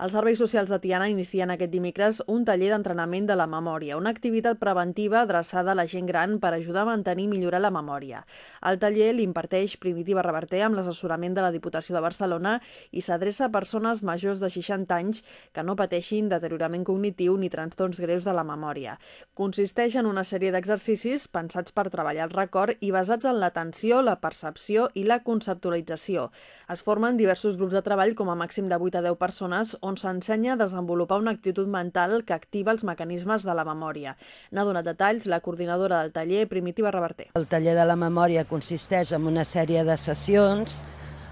Els serveis socials de Tiana inicien aquest dimecres un taller d'entrenament de la memòria, una activitat preventiva adreçada a la gent gran per ajudar a mantenir i millorar la memòria. El taller l'imparteix Primitiva Reverter amb l'assessorament de la Diputació de Barcelona i s'adreça a persones majors de 60 anys que no pateixin deteriorament cognitiu ni trastorns greus de la memòria. Consisteix en una sèrie d'exercicis pensats per treballar el record i basats en l'atenció, la percepció i la conceptualització. Es formen diversos grups de treball com a màxim de 8 a 10 persones on s'ensenya a desenvolupar una actitud mental que activa els mecanismes de la memòria. N'ha donat detalls la coordinadora del taller, Primitiva Reverter. El taller de la memòria consisteix en una sèrie de sessions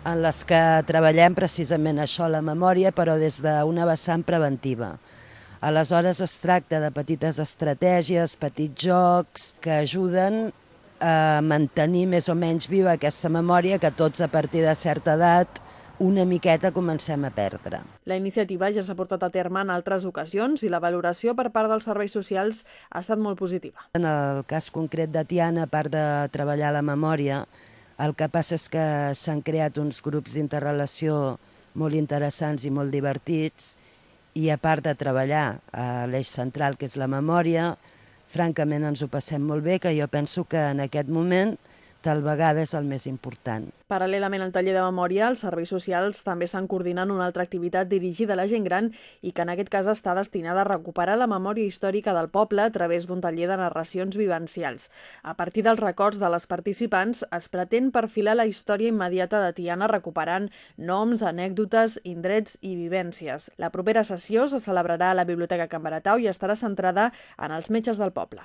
en les que treballem precisament això, la memòria, però des d'una vessant preventiva. Aleshores es tracta de petites estratègies, petits jocs que ajuden a mantenir més o menys viva aquesta memòria que tots a partir de certa edat una miqueta comencem a perdre. La iniciativa ja s'ha portat a terme en altres ocasions i la valoració per part dels serveis socials ha estat molt positiva. En el cas concret de Tiana, a part de treballar la memòria, el que passa és que s'han creat uns grups d'interrelació molt interessants i molt divertits i a part de treballar a l'eix central, que és la memòria, francament ens ho passem molt bé, que jo penso que en aquest moment tal vegada és el més important. Paral·lelament al taller de memòria, els serveis socials també estan coordinant una altra activitat dirigida a la gent gran i que en aquest cas està destinada a recuperar la memòria històrica del poble a través d'un taller de narracions vivencials. A partir dels records de les participants, es pretén perfilar la història immediata de Tiana recuperant noms, anècdotes, indrets i vivències. La propera sessió se celebrarà a la Biblioteca Can Baratau i estarà centrada en els metges del poble.